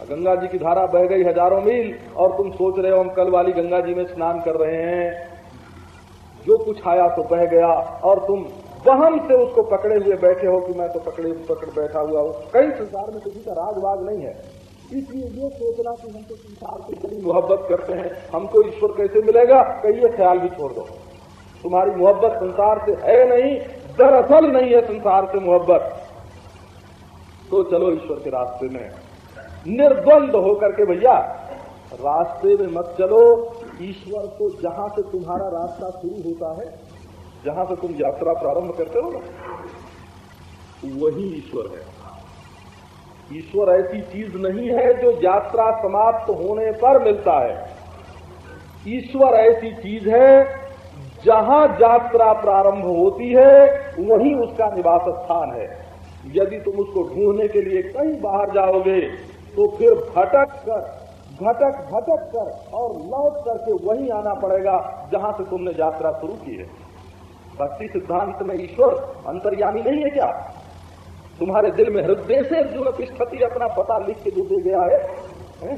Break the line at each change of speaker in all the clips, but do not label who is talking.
गंगा जी की धारा बह गई हज़ारों मील, और तुम सोच रहे हो हम कल वाली गंगा जी में स्नान कर रहे हैं। जो कुछ आया तो बह गया, और तुम वहम से उसको पकड़े हुए बैठे हो कि मैं तो पकड़े, पकड़ बैठा हुआ हूँ। कई संसार में किसी का राजवाग नहीं है। इसलिए ये सोचना कि हम तो संसार से बड़ी मोहब्बत करते हैं, हमको ईश्वर कैसे मिलेगा? कई ये ख्याल भी छोड़ दो। तुम्हारी मोहब्बत संसार से है नहीं, दरअसल नहीं है संसार से मोहब्बत। तो चलो ईश्वर के रास्ते में। निर्द्वंद होकर के भैया, रास्ते में मत चलो। ईश्वर को जहाँ से तुम्हारा रास्ता शुरू होता है, जहाँ से तुम यात्रा प्रारंभ करते हो ना, वही ईश्वर है। ईश्वर ऐसी चीज़ नहीं है जो यात्रा समाप्त होने पर मिलता है। ईश्वर ऐसी चीज़ है, जहाँ यात्रा प्रारंभ होती है, वहीं उसका निवास स्थान है। यदि तुम उसको ढूँढने के लिए कहीं बाहर जाओगे तो फिर भटक कर भटक भटक कर और लौट करके वहीं आना पड़ेगा जहाँ से तुमने यात्रा शुरू की है। भक्ति सिद्धांत में ईश्वर अंतर्यामी नहीं है क्या? तुम्हारे दिल में हृदय से अर्जुन पिष्ठति अपना पता लिख के जो दे गया है, है?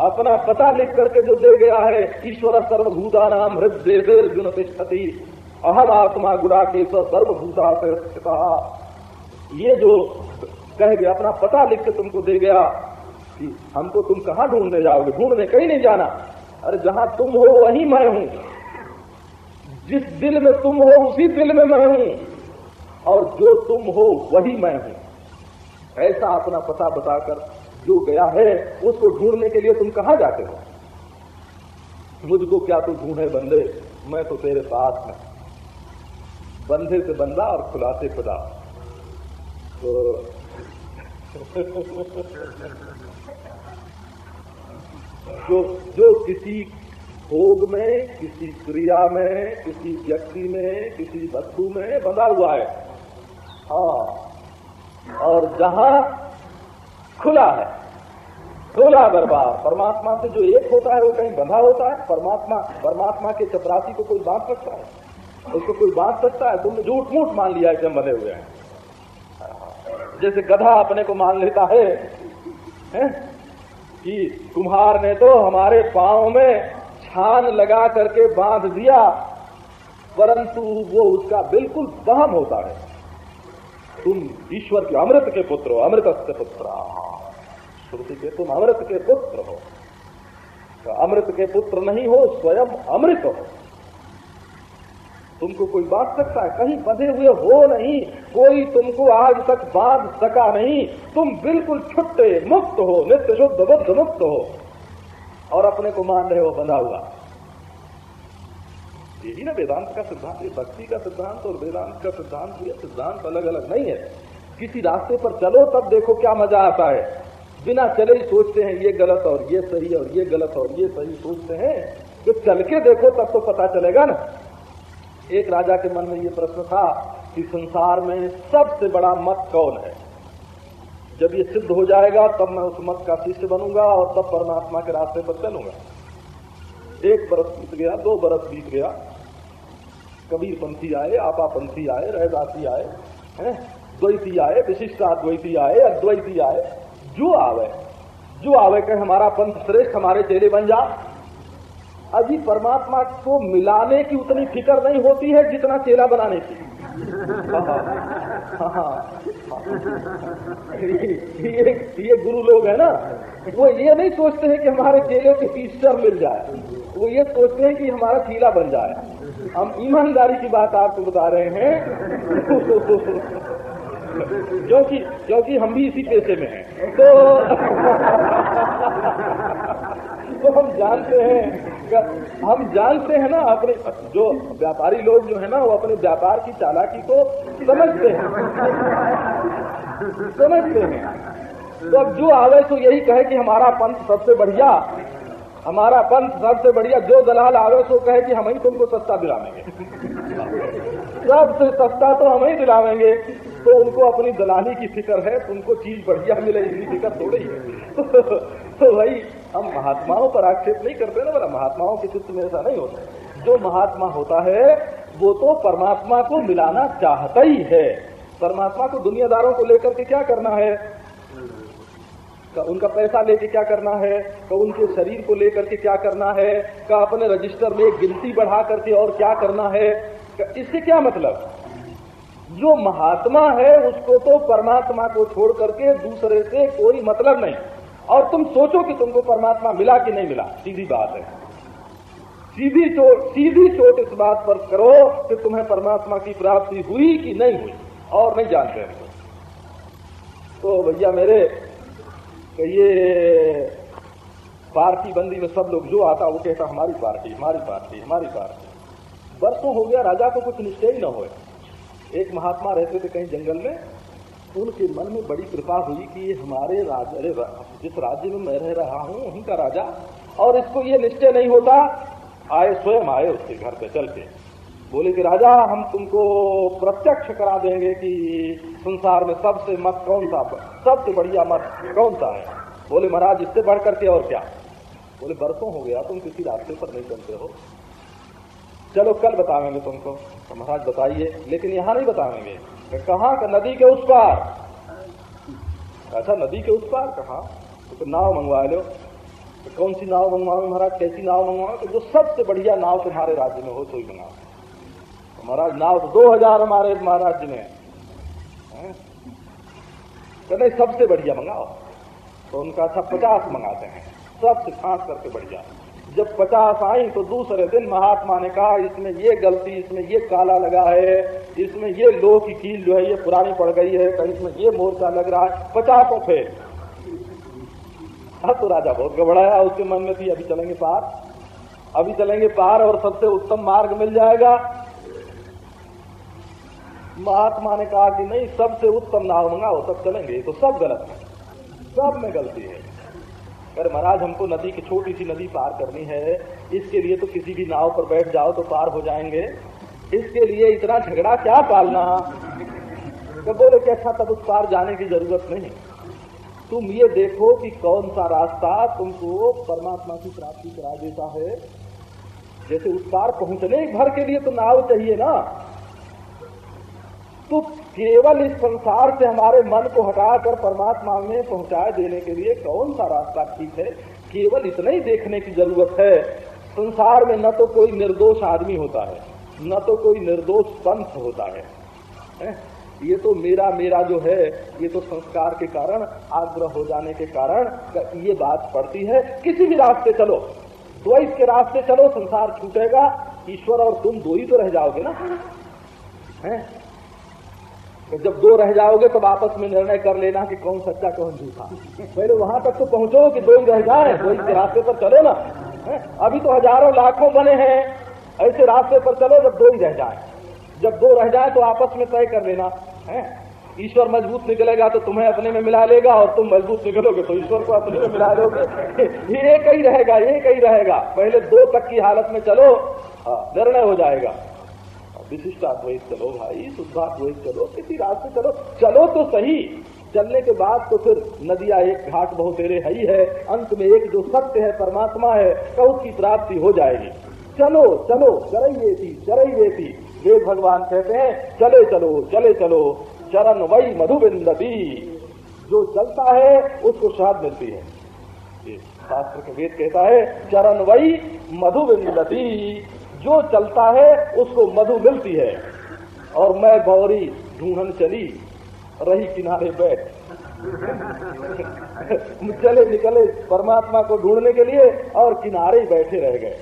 अपना पता लिख करके जो दे गया है ईश्वर सर्वभूता नाम हृदय अर्जुन पिष्ठति अहम आत्मा गुड़ा के सर्वभूता से ये जो कह गया, अपना पता लिख के तुमको दे गया कि हमको तुम कहाँ ढूँढने जाओगे? ढूँढने कहीं नहीं जाना। अरे जहाँ तुम हो, वहीं मैं हूँ। जिस दिल में तुम हो, उसी दिल में मैं हूँ। और जो तुम हो, वही मैं हूँ। ऐसा अपना पता बताकर जो गया है, उसको ढूँढने के लिए तुम कहाँ जाते हो? मुझको क्या तू ढूंढे बंदे? मैं तो तेरे पास में बंधे से बंदा और खुला से खुदा। तो जो जो किसी भोग में, किसी क्रिया में, किसी व्यक्ति में, किसी वस्तु में बंधा हुआ है। हाँ और जहाँ खुला है, खुला दरबार। परमात्मा से जो एक होता है, वो कहीं बंधा होता है। परमात्मा परमात्मा के चपरासी को कोई बाँध सकता है? उसको कोई बाँध सकता है? तुमने झूठ मूठ मान लिया है कि हम बंधे हुए हैं। जैसे गधा अपने को मान लेता है, है? कि कुम्हार ने तो हमारे पाँव में छान लगा करके बाँध दिया परंतु वो उसका बिल्कुल बहम होता है। तुम ईश्वर के अमृत के पुत्र हो अमृत से पुत्र श्रुति के तुम अमृत के पुत्र हो। तो अमृत के पुत्र नहीं हो स्वयं अमृत हो। तुमको कोई बाँध सकता है? कहीं बंधे हुए हो नहीं। कोई तुमको आज तक बाँध सका नहीं। तुम बिल्कुल छुट्टे, मुक्त हो, नित्य शुद्ध, बुद्ध मुक्त हो। और अपने को मान रहे हो, बंधा हुआ। यही ना वेदांत का सिद्धांत, ये भक्ति का सिद्धांत और वेदांत का सिद्धांत, ये सिद्धांत अलग अलग नहीं है। किसी रास्ते पर चलो, तब देखो क्या मज़ा आता है। बिना चले ही सोचते हैं, ये गलत और ये सही और ये गलत और ये सही सोचते हैं। तो चल के देखो, तब तो पता चलेगा ना। एक राजा के मन में ये प्रश्न था कि संसार में सबसे बड़ा मत कौन है? जब ये सिद्ध हो जाएगा, तब मैं उस मत का शिष्य बनूँगा और तब परमात्मा के रास्ते पर चलूँगा। एक बरस बीत गया, दो बरस बीत गया। कबीर पंथी आए आपा पंथी आए, रहदासी आए, हैं? द्वैती आए विशिष्टाद्वैती आए, अद्वैती आए। जो आवे जो आवे, कहे, हमारा पंथ श्रेष्ठ, हमारे चेहरे बन जा। अभी परमात्मा को मिलाने की उतनी फ़िक्र नहीं होती है जितना चेला बनाने की। ये, ये गुरु लोग है ना वो ये नहीं सोचते हैं कि हमारे चेले के टीचर मिल जाए। वो ये सोचते हैं कि हमारा चीला बन जाए। हम ईमानदारी की बात आपको बता रहे हैं। क्योंकि क्योंकि हम भी इसी पेशे में हैं। तो तो हम जानते हैं हम जानते हैं ना अपने, जो व्यापारी लोग जो है ना, वो अपने व्यापार की चालाकी को समझते हैं। समझते हैं। तो अब जो आवे तो यही कहे कि हमारा पंथ सबसे बढ़िया हमारा पंथ सबसे बढ़िया जो दलाल आवे तो कहे कि हम ही तुमको सस्ता दिलावेंगे। सबसे सस्ता तो हम ही दिलावेंगे। तो उनको अपनी दलाली की फ़िक्र है, तुमको चीज़ बढ़िया मिले इसकी फ़िक्र थोड़ी है। तो भाई, हम महात्माओं पर आक्षेप नहीं करते ना बोला महात्माओं के चित्त में ऐसा नहीं होता। जो महात्मा होता है, वो तो परमात्मा को मिलाना चाहता ही है। परमात्मा को दुनियादारों को लेकर के क्या करना है? का उनका पैसा लेके क्या करना है, का उनके शरीर को लेकर के क्या करना है, का अपने रजिस्टर में गिनती बढ़ा करके और क्या करना है, का इससे क्या मतलब? जो महात्मा है, उसको तो परमात्मा को छोड़ करके दूसरे से कोई मतलब नहीं। और तुम सोचो कि तुमको परमात्मा मिला कि नहीं मिला, सीधी बात है। सीधी चोट सीधी चोट इस बात पर करो कि तुम्हें परमात्मा की प्राप्ति हुई कि नहीं हुई, और नहीं जानते। तो भैया मेरे ये पार्टी बंदी में सब लोग जो आता वो कहता हमारी पार्टी हमारी पार्टी हमारी पार्टी। वर्षों हो गया, राजा को कुछ निश्चय ही न हो एक महात्मा रहते थे कहीं जंगल में, उनके मन में बड़ी कृपा हुई कि ये हमारे राजा जिस राज्य में मैं रह रहा हूँ वहीं का राजा, और इसको ये निश्चय नहीं होता, आए स्वयं आए उसके घर पे, चल के। बोले कि राजा, हम तुमको प्रत्यक्ष करा देंगे कि संसार में सबसे मत कौन सा सबसे बढ़िया मत कौन सा है? बोले, महाराज, इससे बढ़ करके और क्या? बोले, बरसों हो गया, तुम किसी रास्ते पर नहीं चलते हो। चलो, कल बताएँगे तुमको। तो महाराज, बताइए, लेकिन यहाँ नहीं बताएँगे। कहाँ का नदी के उस पार? अच्छा नदी के उस पार? कहा? तो नाव मंगवा लो। तो कौन सी नाव मंगवाओ महाराज? कैसी नाव मंगवाओ तो जो सबसे बढ़िया नाव तुम्हारे राज्य में हो तो ही मंगाओ महाराज, नाव तो दो हज़ार हमारे महाराज में तो नहीं सबसे बढ़िया मंगाओ। तो उनका अच्छा पचास मंगाते हैं। सबसे खास करके बढ़िया। जब पचास आई तो दूसरे दिन महात्मा ने कहा, इसमें ये गलती, इसमें ये काला लगा है, इसमें ये लोह की कील जो है, ये पुरानी पड़ गई है कहीं इसमें ये मोर्चा लग रहा है। पचासों फेल अब तो राजा बहुत घबराया, उसके मन में थी, अभी चलेंगे पार। अभी चलेंगे पार और सबसे उत्तम मार्ग मिल जाएगा। महात्मा ने कहा कि नहीं, सबसे उत्तम नाव मंगाओ सब चलेंगे तो सब गलत है। सब में गलती है। अगर महाराज, हमको नदी की छोटी सी नदी पार करनी है। इसके लिए तो किसी भी नाव पर बैठ जाओ तो पार हो जाएँगे। इसके लिए इतना झगड़ा क्या पालना? तो बोले कि अच्छा तब उस पार जाने की ज़रूरत नहीं। तुम ये देखो कि कौन सा रास्ता तुमको परमात्मा की प्राप्ति करा देता है। जैसे उस पार पहुँचने भर के लिए तो नाव चाहिए ना। तो केवल इस संसार से हमारे मन को हटाकर परमात्मा में पहुँचा देने के लिए कौन सा रास्ता ठीक है? केवल इतना ही देखने की ज़रूरत है। संसार में न तो कोई निर्दोष आदमी होता है, न तो कोई निर्दोष पंथ होता है? ये तो मेरा मेरा जो है, ये तो संस्कार के कारण, आग्रह हो जाने के कारण ये बात पड़ती है। किसी भी रास्ते चलो। द्वैत के रास्ते चलो, संसार छूटेगा, ईश्वर और तुम दो ही तो रह जाओगे ना। है? जब दो रह जाओगे तब आपस में निर्णय कर लेना कि कौन सच्चा कौन झूठा। पहले वहाँ तक तो पहुंचो कि दो ही रह जाए दो ही रास्ते पर चलो ना। अभी तो हज़ारों लाखों बने हैं ऐसे रास्ते पर चलो जब दो ही रह जाए। जब दो रह जाए तो आपस में तय कर लेना। है? ईश्वर मज़बूत निकलेगा तो तुम्हें अपने में मिला लेगा और तुम मज़बूत निकलोगे तो ईश्वर को अपने में मिला लोगे एक ही रहेगा एक ही रहेगा। पहले दो तक की हालत में चलो हाँ, निर्णय हो जाएगा। विशिष्टाद्वैत चलो भाई शुद्धाद्वैत चलो, किसी रास्ते चलो। चलो तो सही, चलने के बाद तो फिर नदिया एक घाट बहुत तेरे है ही है, अंत में एक जो सत्य है, परमात्मा है तो उसकी प्राप्ति हो जाएगी। चलो चलो चरई थी चरई थी वेद भगवान कहते हैं, चले चलो चले चलो। चरण वही मधुबिंदी जो चलता है, उसको शाद मिलती है। शास्त्र के वेद कहता है, चरण वही मधुबिंदी जो चलता है, उसको मधु मिलती है। और मैं गौरी ढूंढन चली, रही किनारे बैठ। चले निकले परमात्मा को ढूँढने के लिए और किनारे बैठे रह गए।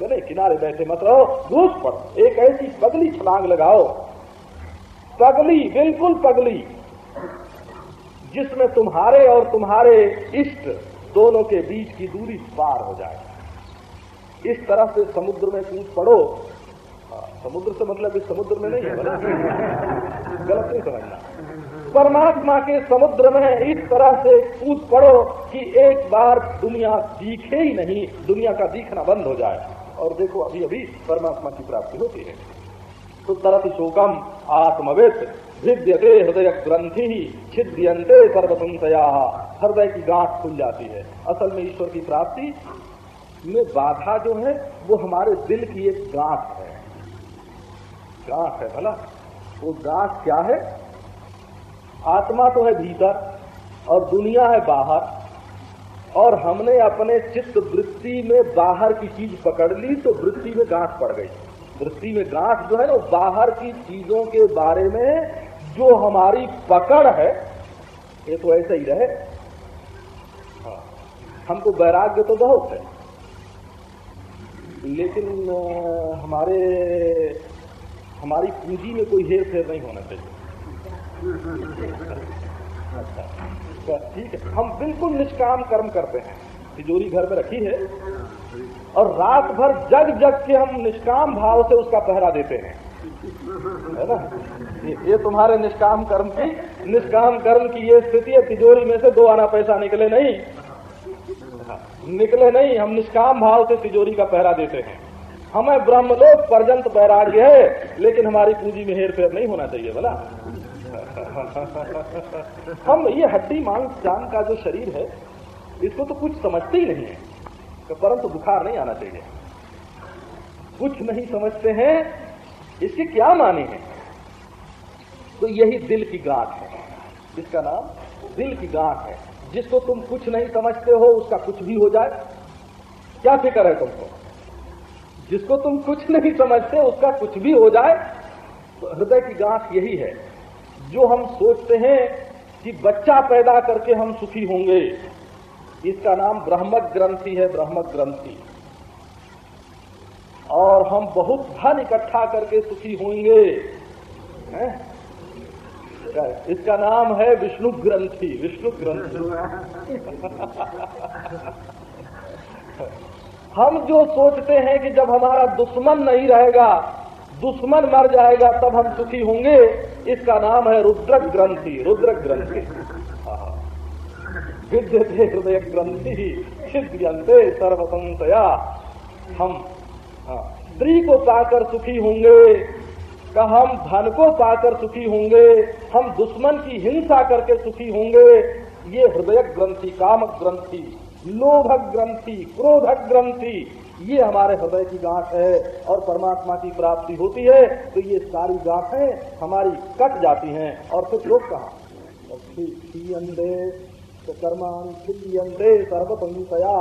चले किनारे बैठे मत रहो घूस पर एक ऐसी पगली छलांग लगाओ। पगली, बिल्कुल पगली, जिसमें तुम्हारे और तुम्हारे इष्ट दोनों के बीच की दूरी पार हो जाए। इस तरह से समुद्र में कूद पड़ो। हाँ, समुद्र से मतलब इस समुद्र में नहीं है गलत नहीं समझना। परमात्मा के समुद्र में इस तरह से कूद पड़ो कि एक बार दुनिया दिखे ही नहीं दुनिया का दिखना बंद हो जाए। और देखो अभी अभी परमात्मा की प्राप्ति होती है। तो तरत शोकम आत्मवित हृदय हृदय ग्रंथि छिद्यंते सर्वसंशया। हृदय की गांठ खुल जाती है। असल में ईश्वर की प्राप्ति में बाधा जो है वो हमारे दिल की एक गांठ है। गांठ है भला वो गांठ क्या है? आत्मा तो है भीतर और दुनिया है बाहर। और हमने अपने चित्त वृत्ति में बाहर की चीज़ पकड़ ली तो वृत्ति में गांठ पड़ गई। वृत्ति में गांठ जो है ना बाहर की चीज़ों के बारे में जो हमारी पकड़ है ये तो ऐसा ही रहे। हाँ, हमको वैराग्य तो बहुत है। लेकिन हमारे हमारी पूंजी में कोई हेर फेर नहीं होना चाहिए। अच्छा ठीक है हम बिल्कुल निष्काम कर्म करते हैं। तिजोरी घर में रखी है और रात भर जग जग के हम निष्काम भाव से उसका पहरा देते हैं। है ना? ये, ये तुम्हारे निष्काम कर्म की निष्काम कर्म की ये स्थिति है तिजोरी में से दो आना पैसा निकले नहीं। निकले नहीं, हम निष्काम भाव से तिजोरी का पहरा देते हैं। हमें ब्रह्मलोक पर्यंत वैराग्य है, लेकिन हमारी पूंजी में हेर फेर नहीं होना चाहिए बोला हम ये हड्डी मांस जान का जो शरीर है, इसको तो कुछ समझते ही नहीं है तो परंतु बुखार नहीं आना चाहिए। कुछ नहीं समझते हैं, इसके क्या माने हैं? तो यही दिल की गांठ है। इसका नाम दिल की गांठ है। जिसको तुम कुछ नहीं समझते हो, उसका कुछ भी हो जाए। क्या फ़िक्र है तुमको? जिसको तुम कुछ नहीं समझते, उसका कुछ भी हो जाए तो हृदय की गांठ यही है। जो हम सोचते हैं कि बच्चा पैदा करके हम सुखी होंगे, इसका नाम ब्रह्मक ग्रंथि है ब्रह्मक ग्रंथि। और हम बहुत धन इकट्ठा करके सुखी होंगे, है? इसका नाम है विष्णु ग्रंथि विष्णु ग्रंथि। हम जो सोचते हैं कि जब हमारा दुश्मन नहीं रहेगा, दुश्मन मर जाएगा, तब हम सुखी होंगे, इसका नाम है रुद्रक ग्रंथि रुद्रक ग्रंथि। विद्यते हृदय ग्रंथि सिद्धियंते सर्वसंतया। हम स्त्री को पाकर सुखी होंगे का हम धन को पाकर सुखी होंगे, हम दुश्मन की हिंसा करके सुखी होंगे। ये हृदय ग्रंथि कामक ग्रंथि लोभक ग्रंथि क्रोधक ग्रंथि, ये हमारे हृदय की गांठ है और परमात्मा की प्राप्ति होती है। तो ये सारी गांठें हमारी कट जाती हैं और फिर लोग कहा? खिलियंदे सर्वसंशया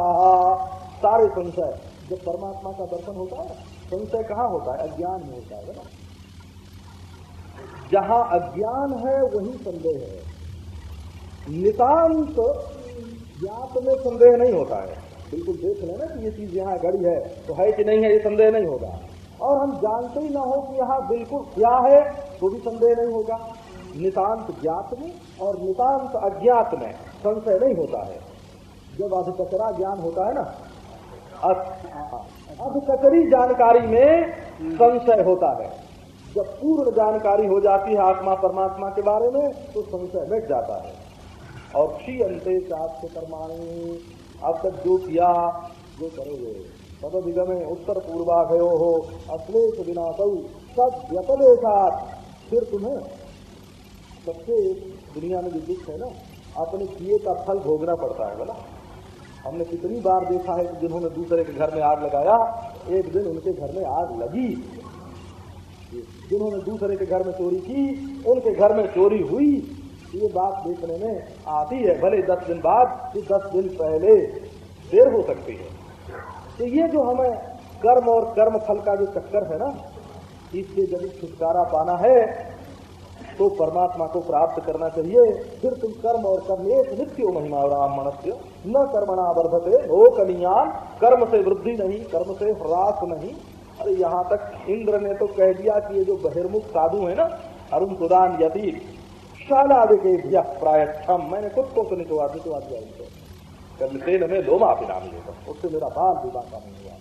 सारे संशय, जब परमात्मा का दर्शन होता है, संशय कहाँ होता है? अज्ञान में होता है ना? जहाँ अज्ञान है, वही संदेह है। नितांत ज्ञात में संदेह नहीं होता है। बिल्कुल देख लेना कि ये चीज़ यहाँ गड़ी है तो है कि नहीं है, ये संदेह नहीं होगा। और हम जानते ही ना हो कि यहाँ बिल्कुल क्या है तो भी संदेह नहीं होगा। नितांत ज्ञात में और नितांत अज्ञात में संशय नहीं होता है। जब अधिकचरा ज्ञान होता है ना अधिकचरी जानकारी में संशय होता है। जब पूर्ण जानकारी हो जाती है आत्मा परमात्मा के बारे में तो संशय मिट जाता है। और क्षी अंते से कर्माणी अब तक जो किया, जो करोगे। तद दिगमे उत्तर पूर्वा गयो हो अश्लेष विनाश सब व्यपले साथ फिर तुम्हें सबसे दुनिया में जो दुख है ना अपने किए का फल भोगना पड़ता है बोला हमने कितनी बार देखा है कि जिन्होंने दूसरे के घर में आग लगाया, एक दिन उनके घर में आग लगी। जिन्होंने दूसरे के घर में चोरी की, उनके घर में चोरी हुई, ये बात देखने में आती है। भले दस दिन बाद कि दस दिन पहले देर हो सकती है। तो ये जो हमें कर्म और कर्म फल का जो चक्कर है ना, इससे यदि छुटकारा पाना है तो परमात्मा को प्राप्त करना चाहिए। फिर तुम कर्म और कर्म एक नित्य महिमा राम मनुष्य न कर्मणा वर्धते नो कलियान कर्म से वृद्धि नहीं, कर्म से ह्रास नहीं। अरे यहाँ तक इंद्र ने तो कह दिया कि ये जो बहिर्मुख साधु है ना, अरुण सुदान यदि शालादिके प्राय क्षम मैंने खुद को तो निचवा दिया उनको कर्मसेन में लोमा पिनाम लेकर उससे मेरा बाल विवाह का नहीं हुआ।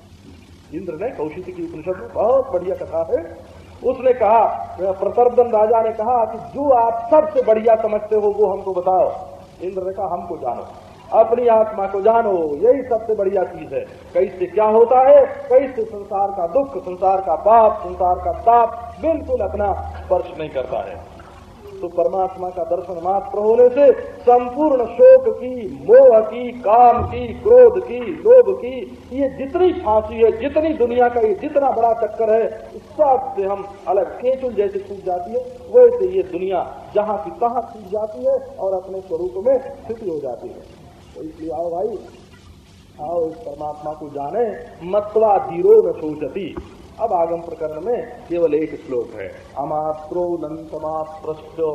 इंद्र ने कौशिक की उपनिषद में बहुत बढ़िया कथा है। उसने कहा प्रतर्दन राजा ने कहा कि जो आप सबसे बढ़िया समझते हो वो हमको बताओ। इंद्र ने कहा, हमको जानो। अपनी आत्मा को जानो, यही सबसे बढ़िया चीज़ है। कई से क्या होता है? कई से संसार का दुख, संसार का पाप, संसार का ताप बिल्कुल अपना स्पर्श नहीं करता है। तो परमात्मा का दर्शन मात्र होने से संपूर्ण शोक की, मोह की, काम की, क्रोध की, लोभ की, ये जितनी फांसी है, जितनी दुनिया का ये जितना बड़ा चक्कर है सबसे हम अलग केचुल जैसे छूट जाती है, वैसे ये दुनिया जहाँ की तहाँ छूट जाती है और अपने स्वरूप में स्थिति हो जाती है। तो इसलिए आओ भाई, आओ इस परमात्मा को जाने, मत्वा धीरो न सोचती अब आगम प्रकरण में केवल एक श्लोक है, अमात्रो नंतमात्रश्चो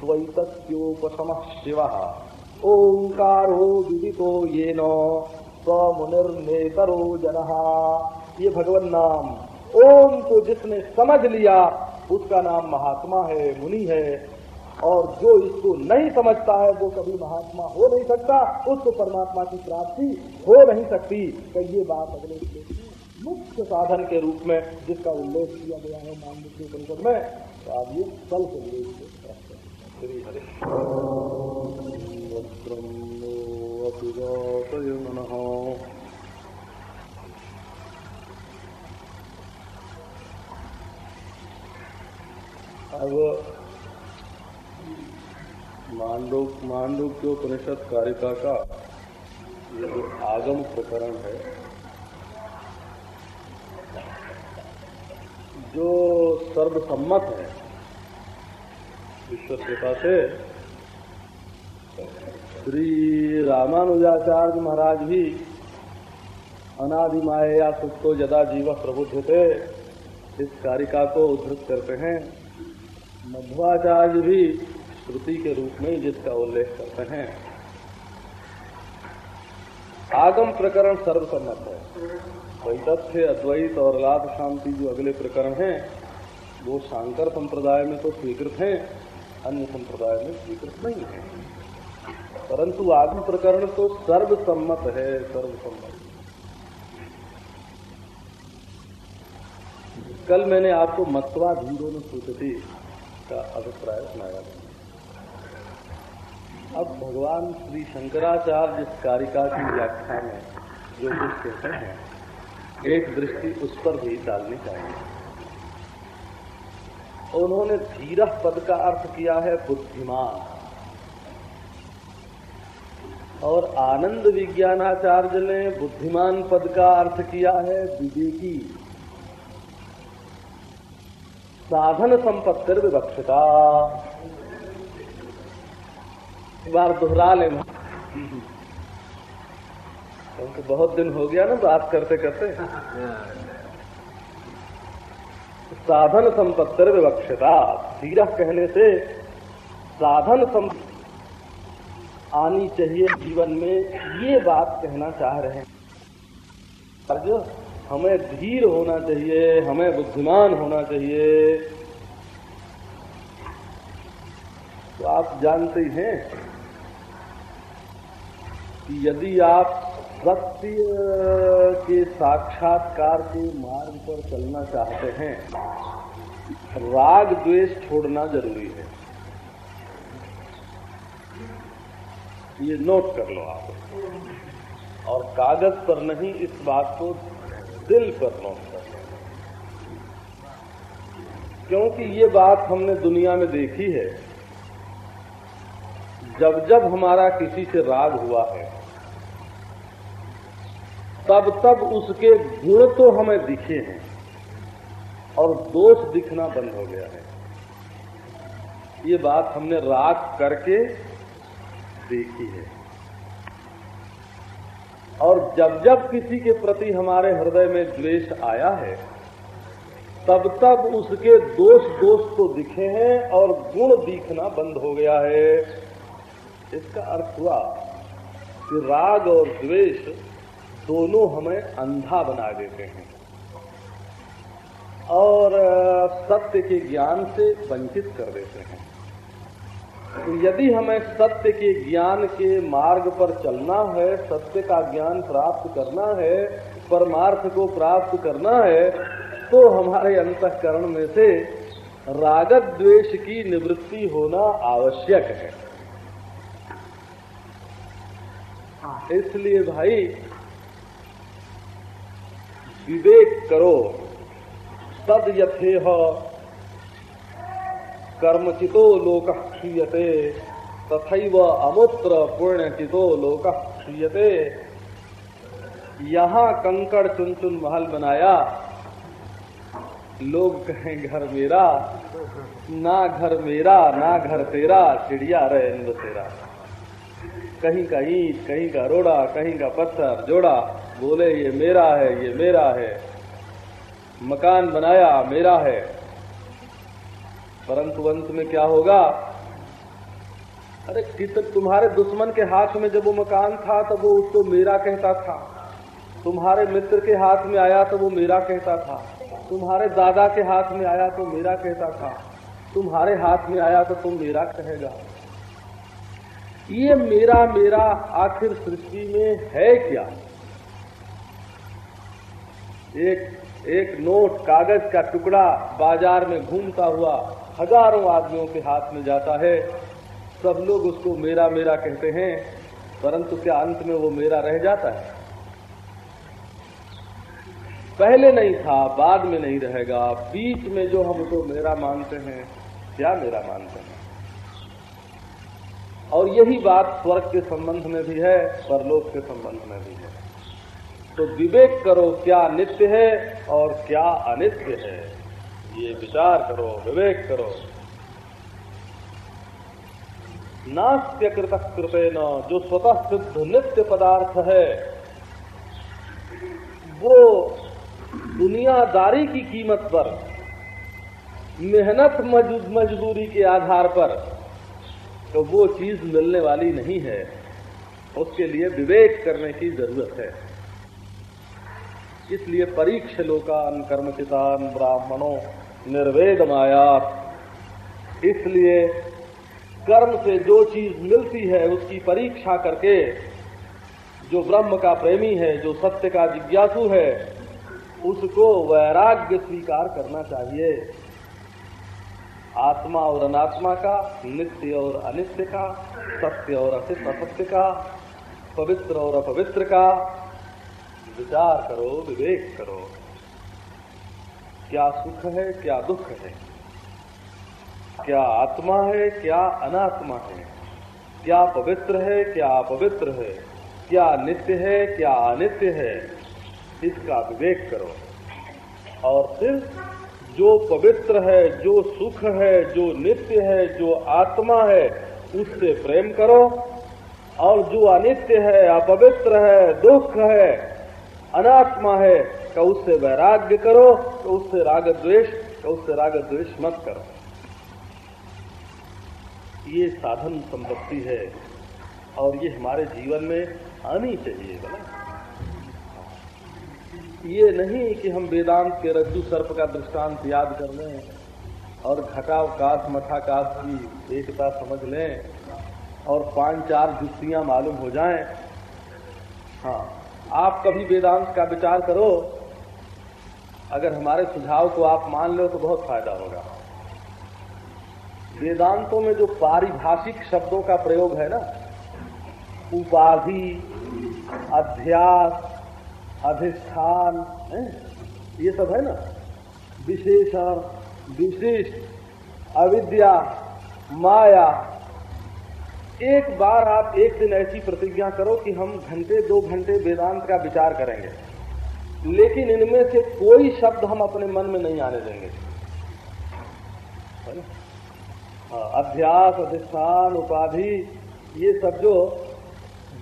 द्वैतोपम शिव ओंकारो विदितो ये नो स्वमुनिर्नेतरो जन। ये भगवान नाम, ओम को जिसने समझ लिया, उसका नाम महात्मा है, मुनि है और जो इसको नहीं समझता है वो कभी महात्मा हो नहीं सकता उसको परमात्मा की प्राप्ति हो नहीं सकती। तो ये बात अगले मुख्य साधन के रूप में जिसका उल्लेख किया गया है मानवीय परिषद में तो आप ये कल के उल्लेख श्री हरे। अब मांडव मांडुक्योपनिषद कारिका का? ये जो आगम प्रकरण है, जो सर्वसम्मत है विश्व कृपा से, श्री रामानुजाचार्य महाराज भी अनादिमाया सुखो जदा जीव प्रबुद्ध थे इस कारिका को उद्धृत करते हैं। मध्वाचार्य भी श्रुति के रूप में जिसका उल्लेख करते हैं। आगम प्रकरण सर्वसम्मत है। वैतथ्य अद्वैत और लाभ शांति जो अगले प्रकरण हैं, वो शांकर संप्रदाय में तो स्वीकृत हैं, अन्य संप्रदाय में स्वीकृत नहीं है। परंतु आगम प्रकरण तो सर्वसम्मत है, सर्वसम्मत। कल मैंने आपको मत्वा धीरो में सूचती का अभिप्राय सुनाया था। अब भगवान श्री शंकराचार्य इस कारिका की व्याख्या में जो कुछ कहते हैं, एक दृष्टि उस पर भी डालनी चाहिए। उन्होंने धीर पद का अर्थ किया है बुद्धिमान। और आनंद विज्ञानाचार्य ने बुद्धिमान पद का अर्थ किया है विवेकी। साधन संपत्तिर विवक्षता। बार दोहरा ले तो बहुत दिन हो गया ना बात करते करते। साधन संपत्तर विवक्षता। धीरा कहने से साधन सम आनी चाहिए जीवन में, ये बात कहना चाह रहे हैं। जो हमें धीर होना चाहिए, हमें बुद्धिमान होना चाहिए। तो आप जानते ही हैं कि यदि आप सत्य के साक्षात्कार के मार्ग पर चलना चाहते हैं, राग द्वेष छोड़ना ज़रूरी है। ये नोट कर लो आप। और कागज़ पर नहीं, इस बात को दिल पर नोट कर लो। क्योंकि ये बात हमने दुनिया में देखी है जब जब हमारा किसी से राग हुआ है, तब तब उसके गुण तो हमें दिखे हैं और दोष दिखना बंद हो गया है। ये बात हमने राग करके देखी है। और जब जब किसी के प्रति हमारे हृदय में द्वेष आया है, तब तब उसके दोष दोष तो दिखे हैं और गुण दिखना बंद हो गया है। इसका अर्थ हुआ कि राग और द्वेष दोनों हमें अंधा बना देते हैं। और सत्य के ज्ञान से वंचित कर देते हैं। तो यदि हमें सत्य के ज्ञान के मार्ग पर चलना है, सत्य का ज्ञान प्राप्त करना है, परमार्थ को प्राप्त करना है तो हमारे अंतकरण में से रागत द्वेष की निवृत्ति होना आवश्यक है। इसलिए भाई, विवेक करो। तद यथे कर्मचितो लोक क्षीयते, तथैव अमुत्र पुण्यचितो लोक क्षीयते। यहाँ कंकड़ चुन चुन महल बनाया। लोग कहें, घर मेरा, ना घर मेरा, ना घर तेरा, चिड़िया रहे, इंद्र तेरा। कहीं का ईट, कहीं का रोड़ा, कहीं का पत्थर, जोड़ा, बोले, ये मेरा है, ये मेरा है। मकान बनाया, मेरा है। परंतु अंत में क्या होगा? अरे कित तुम्हारे दुश्मन के हाथ में जब वो मकान था, तब वो उसको मेरा कहता था। तुम्हारे मित्र के हाथ में आया तो वो मेरा कहता था। तुम्हारे दादा के हाथ में आया तो मेरा कहता था। तुम्हारे हाथ में आया तो तुम मेरा कहेगा। ये मेरा मेरा आखिर सृष्टि में है क्या? एक एक नोट कागज़ का टुकड़ा बाज़ार में घूमता हुआ हज़ारों आदमियों के हाथ में जाता है। सब लोग उसको मेरा मेरा कहते हैं, परंतु क्या अंत में वो मेरा रह जाता है? पहले नहीं था, बाद में नहीं रहेगा। बीच में जो हम उसको मेरा मानते हैं, क्या मेरा मानते हैं? और यही बात स्वर्ग के संबंध में भी है, परलोक के संबंध में भी है। तो विवेक करो क्या नित्य है और क्या अनित्य है। ये विचार करो, विवेक करो। नास्त्य कृत कृपे न जो स्वतः सिद्ध नित्य पदार्थ है, वो दुनियादारी की कीमत पर, मेहनत मजदूरी के आधार पर तो वो चीज़ मिलने वाली नहीं है। उसके लिए विवेक करने की ज़रूरत है। इसलिए परीक्ष लोकान कर्मचितान ब्राह्मणों, निर्वेद मायात। इसलिए कर्म से जो चीज़ मिलती है, उसकी परीक्षा करके जो ब्रह्म का प्रेमी है, जो सत्य का जिज्ञासु है, उसको वैराग्य स्वीकार करना चाहिए। आत्मा और अनात्मा का, नित्य और अनित्य का, सत्य और असत्य का, पवित्र और अपवित्र का। विचार करो, विवेक करो। क्या सुख है, क्या दुख है? क्या आत्मा है, क्या अनात्मा है? क्या पवित्र है, क्या अपवित्र है? क्या नित्य है, क्या अनित्य है? इसका विवेक करो। और फिर जो पवित्र है, जो सुख है, जो नित्य है, जो आत्मा है, उससे प्रेम करो। और जो अनित्य है, अपवित्र है, दुख है, अनात्मा है का उससे वैराग्य करो तो उससे राग द्वेष तो उससे राग द्वेष मत करो। ये साधन संपत्ति है, और ये हमारे जीवन में आनी चाहिए बोला ये नहीं कि हम वेदांत के रज्जु सर्प का दृष्टांत याद कर लें और घटाव काश मठाकाश की एकता समझ लें और पाँच चार जुस्तियाँ मालूम हो जाएँ। हाँ आप कभी वेदांत का विचार करो। अगर हमारे सुझाव को आप मान लो तो बहुत फ़ायदा होगा। वेदांतों में जो पारिभाषिक शब्दों का प्रयोग है ना, उपाधि, अध्यास अधिष्ठान ये सब है ना? विशेषण विशिष्ट अविद्या माया। एक बार आप एक दिन ऐसी प्रतिज्ञा करो कि हम घंटे दो घंटे वेदांत का विचार करेंगे। लेकिन इनमें से कोई शब्द हम अपने मन में नहीं आने देंगे। हाँ, अध्यास अधिष्ठान उपाधि ये सब जो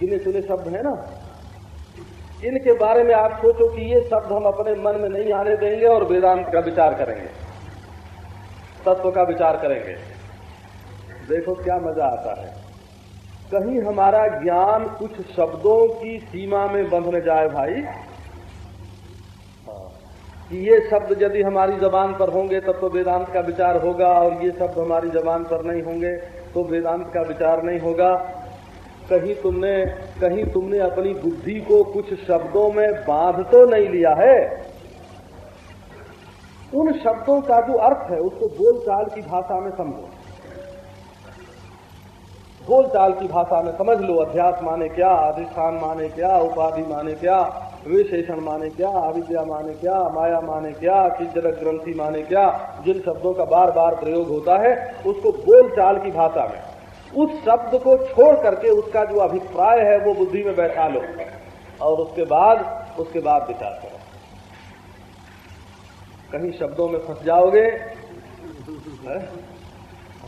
गिने चुने शब्द है ना इनके बारे में आप सोचो कि ये शब्द हम अपने मन में नहीं आने देंगे और वेदांत का विचार करेंगे। तत्व का विचार करेंगे। देखो क्या मज़ा आता है। कहीं हमारा ज्ञान कुछ शब्दों की सीमा में बंध न जाए भाई। हाँ, कि ये शब्द यदि हमारी जबान पर होंगे तब तो वेदांत का विचार होगा और ये शब्द हमारी जबान पर नहीं होंगे तो वेदांत का विचार नहीं होगा। कहीं तुमने कहीं तुमने अपनी बुद्धि को कुछ शब्दों में बाँध तो नहीं लिया है? उन शब्दों का जो अर्थ है, उसको बोलचाल की भाषा में समझो। बोलचाल की भाषा में समझ लो अध्यास माने क्या, अधिष्ठान माने क्या, उपाधि माने क्या, विशेषण माने क्या, अविद्या माने क्या, माया माने क्या किजरक ग्रंथि माने क्या, जिन शब्दों का बार बार प्रयोग होता है, उसको बोलचाल की भाषा में। उस शब्द को छोड़ करके उसका जो अभिप्राय है, वो बुद्धि में बैठा लो। और उसके बाद उसके बाद विचार करो। कहीं शब्दों में फंस जाओगे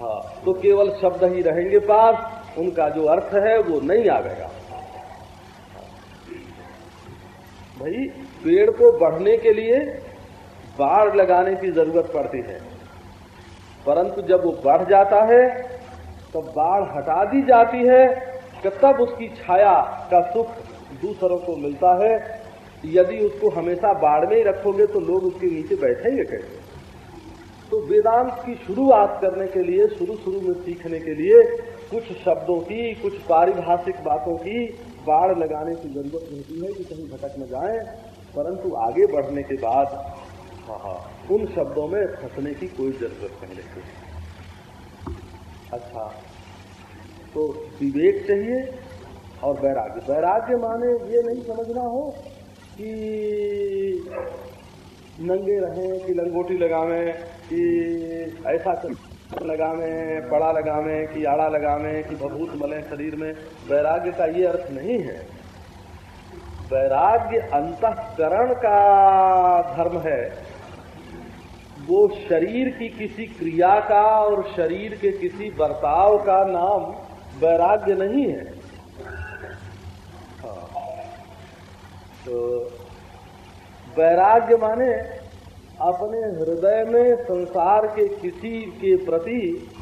हाँ? तो केवल शब्द ही रहेंगे पास। उनका जो अर्थ है, वो नहीं आवेगा। भाई, पेड़ को बढ़ने के लिए बाढ़ लगाने की ज़रूरत पड़ती है। परंतु जब वो बढ़ जाता है तो बाढ़ हटा दी जाती है कि तब उसकी छाया का सुख दूसरों को मिलता है। यदि उसको हमेशा बाढ़ में ही रखोगे तो लोग उसके नीचे बैठेंगे कैसे तो वेदांत की शुरुआत करने के लिए शुरू शुरू में सीखने के लिए, कुछ शब्दों की, कुछ पारिभाषिक बातों की बाढ़ लगाने की ज़रूरत रहती है कि कहीं भटक न जाए। परंतु आगे बढ़ने के बाद हाँ उन शब्दों में फंसने की कोई ज़रूरत नहीं रहती। अच्छा। तो विवेक चाहिए और वैराग्य। वैराग्य माने ये नहीं समझना हो कि नंगे रहें, कि लंगोटी लगावे, कि ऐसा लगावे पड़ा लगावे, कि आड़ा लगावे, कि भभूत मले शरीर में। वैराग्य का ये अर्थ नहीं है। वैराग्य अंतकरण का धर्म है। वो शरीर की किसी क्रिया का और शरीर के किसी बर्ताव का नाम वैराग्य नहीं है हाँ। तो वैराग्य माने अपने हृदय में संसार के किसी के प्रति,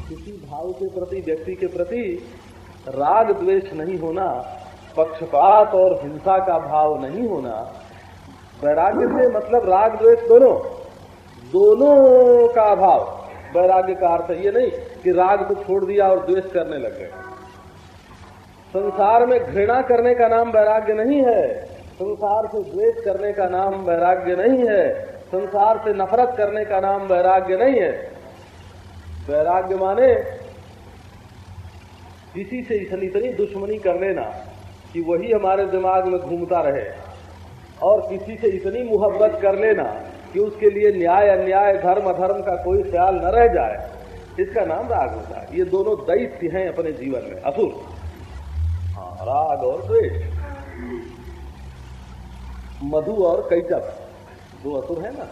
किसी भाव के प्रति, व्यक्ति के प्रति राग द्वेष नहीं होना, पक्षपात और हिंसा का भाव नहीं होना, वैराग्य से मतलब राग द्वेष दोनों दोनों का अभाव। वैराग्य का अर्थ ये नहीं कि राग को छोड़ दिया और द्वेष करने लग गए। संसार में घृणा करने का नाम वैराग्य नहीं है। संसार से द्वेष करने का नाम वैराग्य नहीं है। संसार से नफरत करने का नाम वैराग्य नहीं है। वैराग्य माने किसी से इतनी इतनी दुश्मनी कर लेना कि वही हमारे दिमाग में घूमता रहे और किसी से इतनी मुहब्बत कर लेना कि उसके लिए न्याय अन्याय, धर्म अधर्म का कोई ख्याल न रह जाए, इसका नाम राग होता है। ये दोनों दैत्य हैं अपने जीवन में, असुर। हाँ राग और द्वेष। मधु और कैचप दो असुर है ना?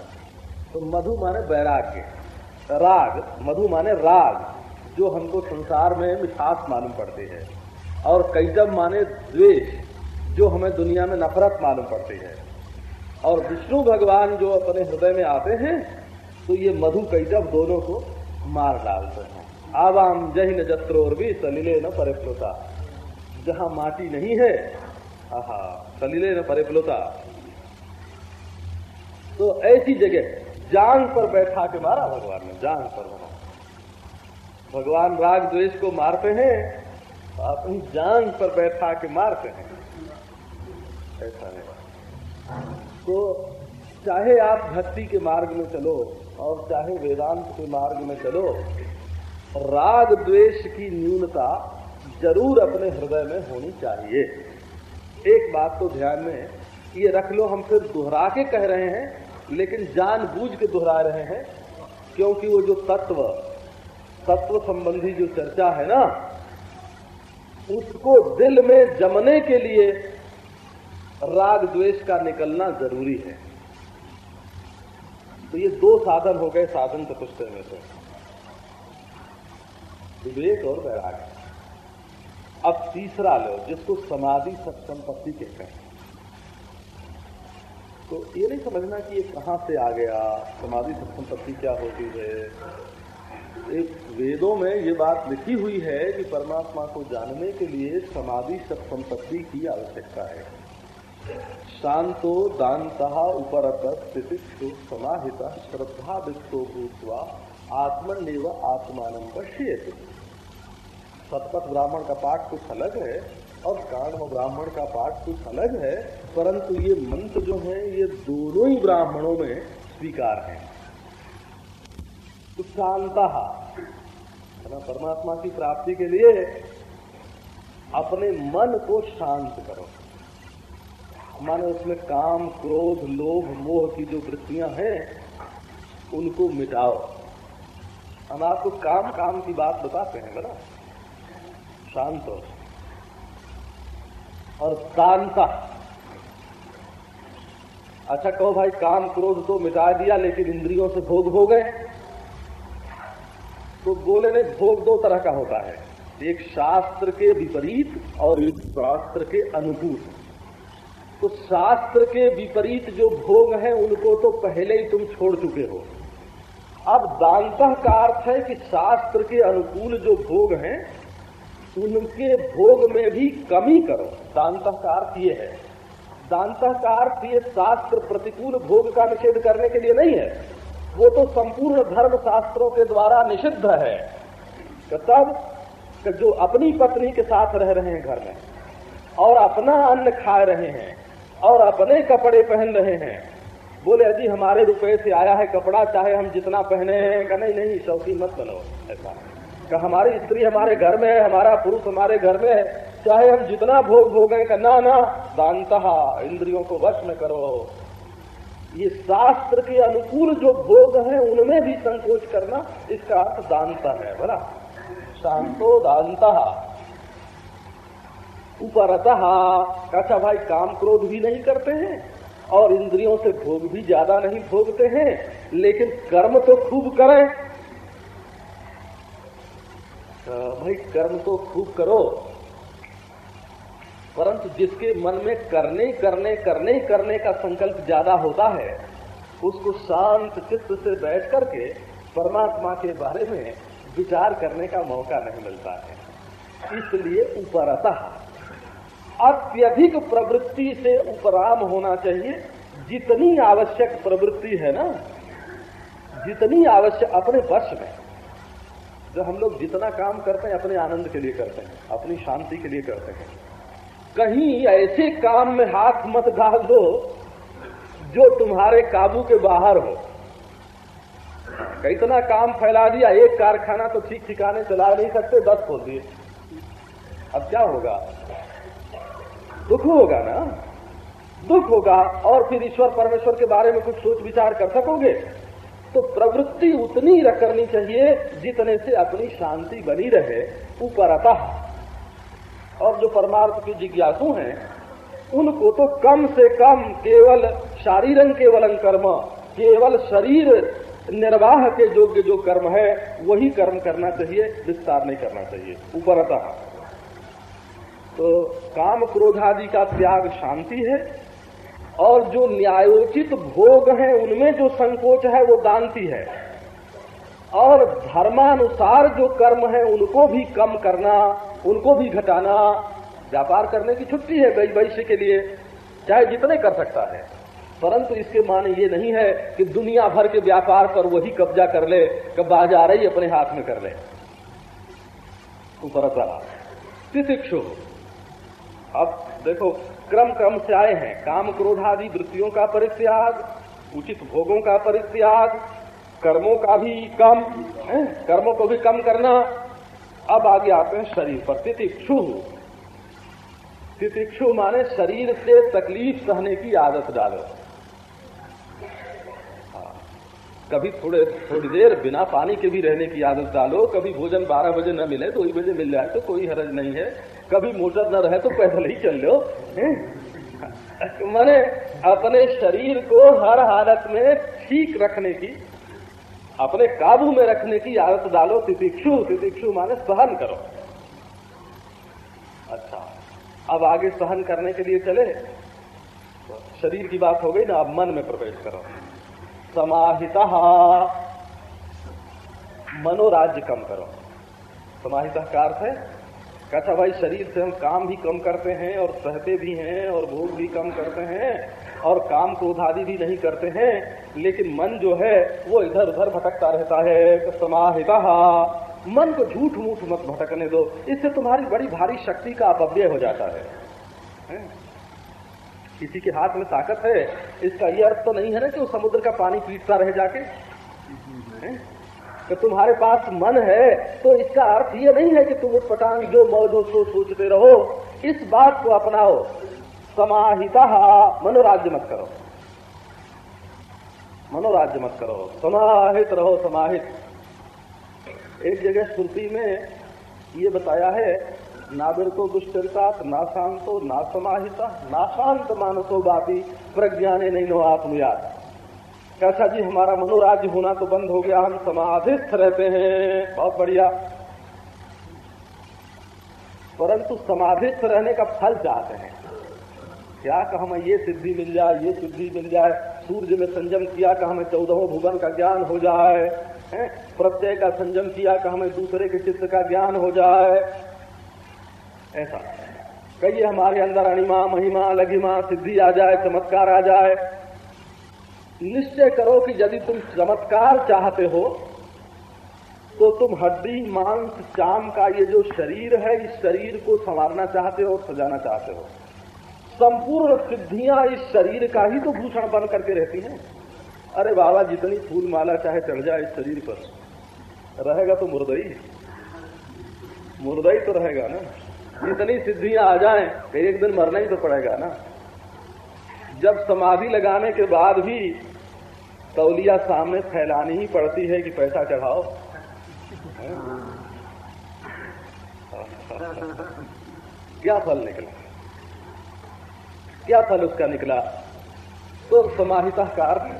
तो मधु माने वैराग्य, राग, मधु माने राग, जो हमको संसार में मिठास मालूम पड़ती है। और कैजब माने द्वेष, जो हमें दुनिया में नफरत मालूम पड़ती है। और विष्णु भगवान जो अपने हृदय में आते हैं तो ये मधु कैजब दोनों को मार डालते हैं। आवाम जही न जत्रोर भी सलीले न परिप्लुता। जहाँ माटी नहीं है, आहा, सलिले न परिप्लुता। तो ऐसी जगह जांग पर बैठा के मारा भगवान ने जांग पर बना भगवान राग द्वेष को मारते हैं अपनी जांग पर बैठा के मारते हैं। ऐसा है। तो चाहे आप भक्ति के मार्ग में चलो और चाहे वेदांत के मार्ग में चलो, राग द्वेष की न्यूनता ज़रूर अपने हृदय में होनी चाहिए। एक बात तो ध्यान में, ये रख लो, हम फिर दोहरा के कह रहे हैं, लेकिन जानबूझ के दोहरा रहे हैं, क्योंकि वो जो तत्व तत्व संबंधी जो चर्चा है ना, उसको दिल में जमने के लिए राग द्वेष का निकलना ज़रूरी है। तो ये दो साधन हो गए साधन चतुष्टय में से। विवेक और वैराग अब तीसरा लो, जिसको समाधि सत्संपत्ति कहते हैं। तो ये नहीं समझना कि ये कहाँ से आ गया, समाधि संपत्ति क्या होती है। एक वेदों में ये बात लिखी हुई है कि परमात्मा को जानने के लिए समाधि संपत्ति की आवश्यकता है। शांतो दानता उपरत स्थिति समाहित, श्रद्धा वित्तो भूतवा आत्मनिव आत्मान पश्येत सतपथ ब्राह्मण का पाठ कुछ अलग है और कांड ब्राह्मण का पाठ कुछ अलग है, परंतु ये मंत्र जो है, ये दोनों ही ब्राह्मणों में स्वीकार है। शांता है ना, परमात्मा की प्राप्ति के लिए अपने मन को शांत करो। माने उसमें काम, क्रोध, लोभ, मोह की जो वृत्तियाँ हैं, उनको मिटाओ। हम आपको काम काम की बात बताते हैं बना शांत हो। और शांता। अच्छा कहो भाई, काम, क्रोध तो मिटा दिया, लेकिन इंद्रियों से भोग हो गए। तो बोले ने भोग दो तरह का होता है। एक शास्त्र के विपरीत और एक शास्त्र के अनुकूल। तो शास्त्र के विपरीत जो भोग हैं, उनको तो पहले ही तुम छोड़ चुके हो। अब दांतः का अर्थ है कि शास्त्र के अनुकूल जो भोग हैं, उनके भोग में भी कमी करो। दांतः का अर्थ ये है। दांतः का अर्थ ये शास्त्र प्रतिकूल भोग का निषेध करने के लिए नहीं है। वो तो संपूर्ण धर्म शास्त्रों के द्वारा निषिद्ध है। तब जो अपनी पत्नी के साथ रह रहे हैं घर में और अपना अन्न खा रहे हैं और अपने कपड़े पहन रहे हैं। बोले, अजी, हमारे रुपए से आया है कपड़ा, चाहे हम जितना पहने हैं। का नहीं नहीं शौकी मत बनो। ऐसा। का हमारी स्त्री हमारे घर में है, हमारा पुरुष हमारे घर में है। चाहे हम जितना भोग भोगे का ना ना, दानता, इंद्रियों को वश में करो। ये शास्त्र के अनुकूल जो भोग है, उनमें भी संकोच करना इसका अर्थ दानता है बोला शांतो दानता। उपरतः अच्छा भाई, काम क्रोध भी नहीं करते हैं और इंद्रियों से भोग भी ज़्यादा नहीं भोगते हैं, लेकिन कर्म तो खूब करें। तो भाई, कर्म तो खूब करो, परंतु जिसके मन में करने करने करने करने का संकल्प ज़्यादा होता है, उसको शांत चित्त से बैठ करके परमात्मा के बारे में विचार करने का मौका नहीं मिलता है। इसलिए उपरतः अत्यधिक प्रवृत्ति से उपराम होना चाहिए। जितनी आवश्यक प्रवृत्ति है ना, जितनी आवश्यक अपने वश में, जो हम लोग जितना काम करते हैं, अपने आनंद के लिए करते हैं, अपनी शांति के लिए करते हैं। कहीं ऐसे काम में हाथ मत डाल दो जो तुम्हारे काबू के बाहर हो। इतना काम फैला दिया, एक कारखाना तो ठीक ठिकाने चला नहीं सकते, दस खोल दिए। अब क्या होगा? दुख होगा ना? दुख होगा और फिर ईश्वर परमेश्वर के बारे में कुछ सोच विचार कर सकोगे? तो प्रवृत्ति उतनी करनी चाहिए जितने से अपनी शांति बनी रहे ऊपर आता और जो परमार्थ की जिज्ञासु हैं, उनको तो कम से कम केवल शारीरन केवल कर्म, केवल शरीर निर्वाह के योग्य जो कर्म है, वही कर्म करना चाहिए, विस्तार नहीं करना चाहिए। ऊपर आता तो काम क्रोध आदि का त्याग शांति है। और जो न्यायोचित भोग है, उनमें जो संकोच है, वो दांति है। और धर्मानुसार जो कर्म है, उनको भी कम करना, उनको भी घटाना, व्यापार करने की छुट्टी है गई वैश्य के लिए, चाहे जितने कर सकता है। परंतु इसके माने ये नहीं है कि दुनिया भर के व्यापार पर वही कब्जा कर ले कब बाज़ार ही अपने हाथ में कर ले। ऊपर तितिक्षु। अब देखो, क्रम क्रम से आए हैं। काम क्रोध आदि वृत्तियों का परित्याग, उचित भोगों का परित्याग, कर्मों का भी कम, है? कर्मों को भी कम करना। अब आगे आते हैं शरीर पर। तितिक्षु। तितिक्षु माने शरीर से तकलीफ़ सहने की आदत डालो। कभी थोड़े, थोड़ी देर बिना पानी के भी रहने की आदत डालो। कभी भोजन बारह बजे न मिले तो वही बजे मिल जाए तो कोई हरज नहीं है। कभी मोटर न रहे तो पैदल ही चल लो मैंने अपने शरीर को हर हालत में ठीक रखने की, अपने काबू में रखने की आदत डालो, तितिक्षु तितिक्षु माने सहन करो। अच्छा अब आगे सहन करने के लिए चले। शरीर की बात हो गई ना, अब मन में प्रवेश करो। समाहिता मनोराज्य कम करो। समाहिता का अर्थ है कहता भाई शरीर से हम काम भी कम करते हैं और सहते भी हैं और भोग भी कम करते हैं और काम क्रोध आदि भी नहीं करते हैं लेकिन मन जो है वो इधर उधर भटकता रहता है। समाहिता। मन को झूठ मूठ मत भटकने दो। इससे तुम्हारी बड़ी भारी शक्ति का अपव्यय हो जाता है, है? किसी के हाथ में ताकत है इसका ये अर्थ तो नहीं है ना कि वो समुद्र का पानी पीटता रह जाके? तो तुम्हारे पास मन है तो इसका अर्थ ये नहीं है कि तुम पटांग जो मौज हो, सोचते रहो। इस बात को अपनाओ। समाहिता मनोराज्य मत करो। मनोराज्य मत करो। समाहित रहो, समाहित। एक जगह श्रुति में ये बताया है नाबिरको दुष्चरिता ना शांतो, ना समाहिता, ना शांत मानसो बापी प्रज्ञाने नहीं नो आत्मयाद कैसा जी, हमारा मनोराज्य होना तो बंद हो गया, हम समाधिस्थ रहते हैं। बहुत बढ़िया। परंतु समाधिस्थ रहने का फल चाहते हैं। क्या कहा हमें ये सिद्धि मिल जाए, ये सिद्धि मिल जाए? सूर्य में संयम किया का हमें चौदहों भुवन का ज्ञान हो जाए प्रत्यय का संयम किया का हमें दूसरे के चित्त का ज्ञान हो जाए। ऐसा। कहिए हमारे अंदर अणिमा, महिमा, लघिमा, सिद्धि आ जाए, चमत्कार आ जाए। निश्चय करो कि यदि तुम चमत्कार चाहते हो तो तुम हड्डी, मांस, चाम का ये जो शरीर है, इस शरीर को संवारना चाहते हो सजाना चाहते हो। संपूर्ण सिद्धियाँ इस शरीर का ही तो भूषण बन करके रहती हैं। अरे बाबा, जितनी फूल माला चाहे चढ़ जाए इस शरीर पर। रहेगा तो मुर्दई। मुर्दई तो रहेगा ना। जितनी सिद्धियाँ आ जाए एक दिन मरना ही तो पड़ेगा ना। जब समाधि लगाने के बाद भी तौलिया सामने फैलानी ही पड़ती है कि पैसा चढ़ाओ। क्या फल निकला? क्या फल उसका निकला? तो समाहिता का अर्थ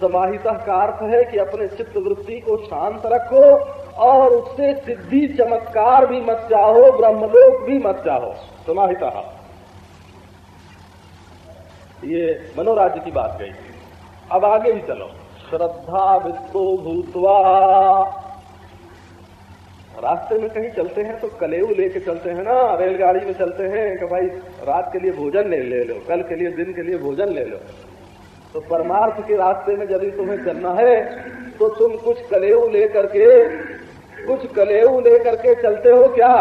समाहिता का अर्थ है कि अपने चित्त वृत्ति को शांत रखो और उससे सिद्धि चमत्कार भी मत चाहो, ब्रह्मलोक भी मत चाहो। समाहिता। ये मनोराज्य की बात गई। अब आगे भी चलो। श्रद्धा वित्तो भूतवा। रास्ते में कहीं चलते हैं तो कलेऊ लेके चलते हैं ना रेलगाड़ी में चलते हैं कि भाई रात के लिए भोजन ले, ले लो कल के लिए दिन के लिए भोजन ले लो। तो परमार्थ के रास्ते में यदि तुम्हें चलना है तो तुम कुछ कलेऊ लेकर के कुछ कलेऊ लेकर के चलते हो क्या?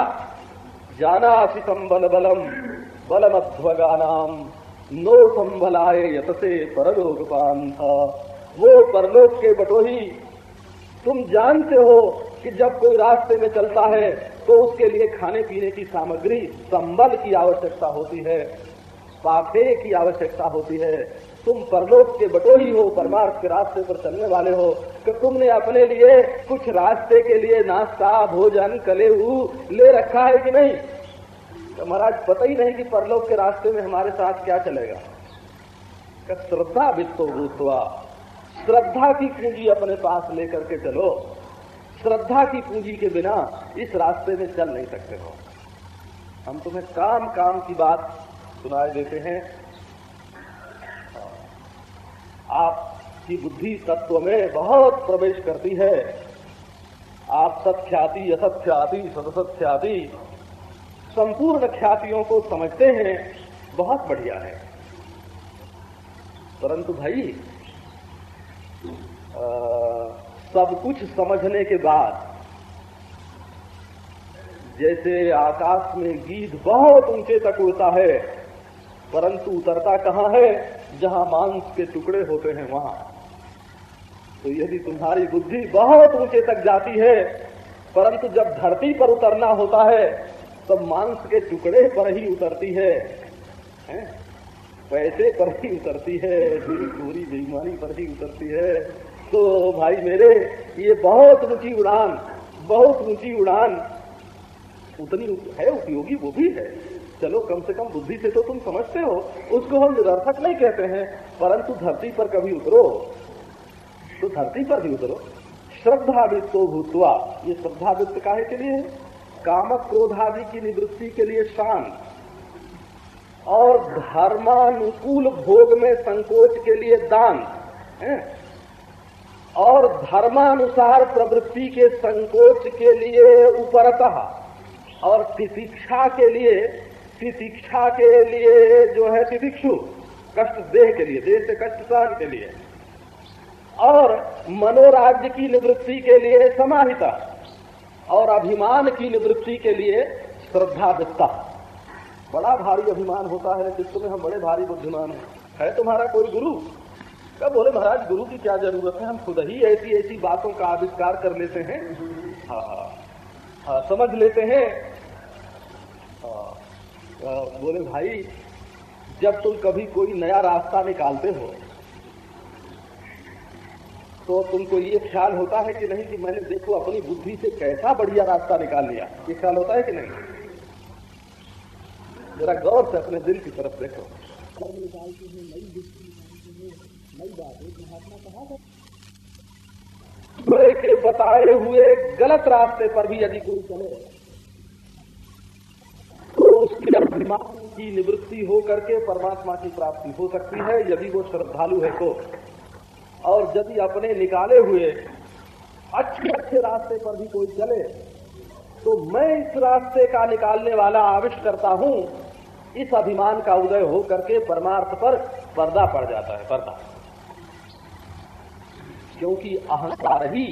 जाना सितम बल बलम बलम नाम नो संभलाए यतसे परलोक था वो परलोक के बटोही, तुम जानते हो कि जब कोई रास्ते में चलता है तो उसके लिए खाने पीने की सामग्री संबल की आवश्यकता होती है पाफे की आवश्यकता होती है। तुम परलोक के बटोही हो, परमार्थ के रास्ते पर चलने वाले हो, कि तुमने अपने लिए कुछ रास्ते के लिए नाश्ता, भोजन, कलेऊ ले रखा है कि नहीं? तो महाराज, पता ही नहीं कि परलोक के रास्ते में हमारे साथ क्या चलेगा। श्रद्धा वित्तो भूतवा, श्रद्धा की पूंजी अपने पास लेकर के चलो। श्रद्धा की पूंजी के बिना इस रास्ते में चल नहीं सकते हो। हम तुम्हें काम काम की बात सुनाए देते हैं। आपकी बुद्धि तत्व में बहुत प्रवेश करती है। आप सत्ख्याति असत्ख्याति सदसत्ख्याति संपूर्ण ख्यातियों को समझते हैं बहुत बढ़िया है। परंतु भाई आ, सब कुछ समझने के बाद जैसे आकाश में गीत बहुत ऊँचे तक उड़ता है परंतु उतरता कहाँ है जहाँ मांस के टुकड़े होते हैं वहाँ। तो यदि तुम्हारी बुद्धि बहुत ऊँचे तक जाती है परंतु जब धरती पर उतरना होता है तो मांस के टुकड़े पर ही उतरती है, है? पैसे पर ही उतरती है पूरी बेईमानी पर ही उतरती है। तो भाई मेरे ये बहुत ऊँची उड़ान बहुत ऊँची उड़ान। उतनी है उपयोगी वो भी है। चलो कम से कम बुद्धि से तो तुम समझते हो उसको हम निरर्थक नहीं कहते हैं परंतु धरती पर कभी उतरो। तो धरती पर भी उतरो। श्रद्धा वित्तो भूतवा ये श्रद्धा वित्त काहे के लिए काम क्रोधादि की निवृत्ति के लिए शांत। और धर्मानुकूल भोग में संकोच के लिए दान। है? और धर्मानुसार प्रवृत्ति के संकोच के लिए उपरतः। और तितिक्षा के लिए, तितिक्षा के लिए जो है तितिक्षु, कष्ट देह के लिए, देह से कष्ट सहन के लिए। और मनोराज्य की निवृत्ति के लिए समाहिता। और अभिमान की निवृत्ति के लिए श्रद्धा वित्ता बड़ा भारी अभिमान होता है चित्त में हम बड़े भारी बुद्धिमान हैं। है तुम्हारा कोई गुरु? क्या बोले महाराज, गुरु की क्या ज़रूरत है? हम खुद ही ऐसी ऐसी बातों का आविष्कार कर लेते हैं। हाँ हाँ हाँ समझ लेते हैं हाँ बोले भाई, जब तुम कभी कोई नया रास्ता निकालते हो तो तुमको ये ख्याल होता है कि नहीं कि मैंने देखो अपनी बुद्धि से कैसा बढ़िया रास्ता निकाल लिया। ये ख्याल होता है कि नहीं? जरा गौर से अपने दिल की तरफ़ देखो। के बताए हुए गलत रास्ते पर भी यदि कोई चले तो उसके अभिमान की निवृत्ति हो करके परमात्मा की प्राप्ति हो सकती है। यदि वो श्रद्धालु है तो और यदि अपने निकाले हुए अच्छे अच्छे रास्ते पर भी कोई चले तो मैं इस रास्ते का निकालने वाला आविष्ट करता हूँ। इस अभिमान का उदय हो करके परमार्थ पर पर्दा पड़ जाता है, पर्दा। क्योंकि अहंकार ही